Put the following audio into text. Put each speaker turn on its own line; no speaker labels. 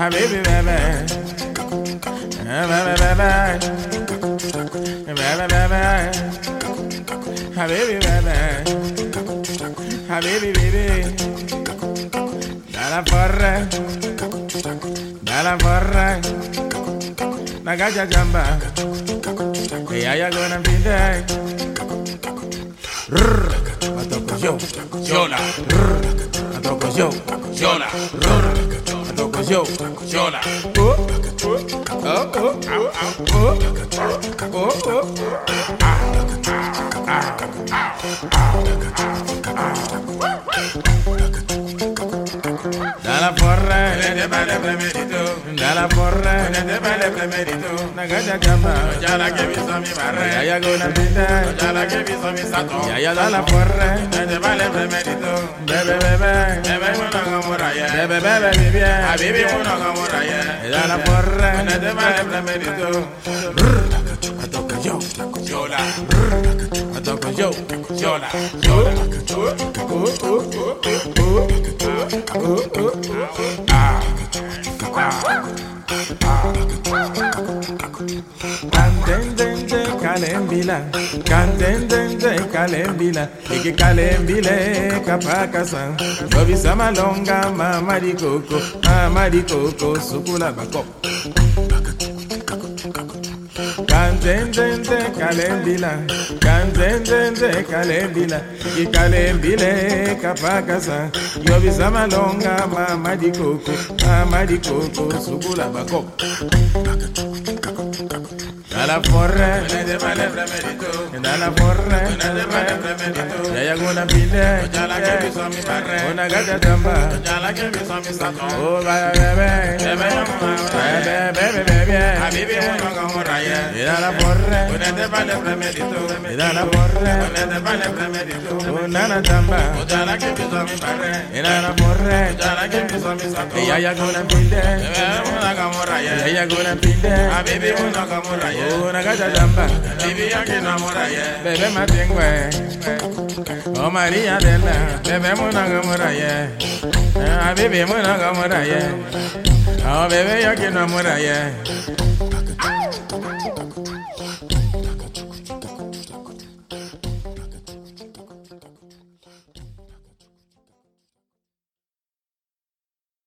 Habibi bebe, bebe bebe, Habibi bebe, Habibi bebe, Dala porra, dala porra, nagaja jamba, que haya gonna be there. Rrr, matoco yo, yola, rrr, matoco yo, yola, rrr, matoco yo, yola. Oh, oh, oh, oh, oh, oh, oh, oh, ah. Dalla porra, nete bale premerito. Dalla porra, nete bale premerito. Nagaya gamba, jala che mi barre. Jaya gona jala sato. Porra, este bale premerito. Bebe bebe, bebe. Bebe bebe bibi, porra, este bale premerito. Brr, yo, yo la. Yo, yola, yola. Kantendende kalembila, kantendende kalembila, iki kalembile kapakasa. Lobisa malonga mama di koko, mama di koko sukula bako. Kantendende kalembila, kantendende kalembila, iki kalembile kapakasa. Lobisa malonga mama di koko, mama di koko sukula la porra, da la porra, ya ya una pila, ya la que hizo mi parre, una gata tamba, ya la que hizo mi sato, oh vaya bebé, bebé bebé bebé. Bebé, a mí no da la porra, una te vale premedito, y da la porra, oh, la ya la que hizo mi parre, y da la porra, ya la que hizo mi sato, guna pinde, una gata tamba, bebe matingwe, oh Maria della, bebe muna gamura ye, ah bebe gamura ye, oh bebe yakina mura ye.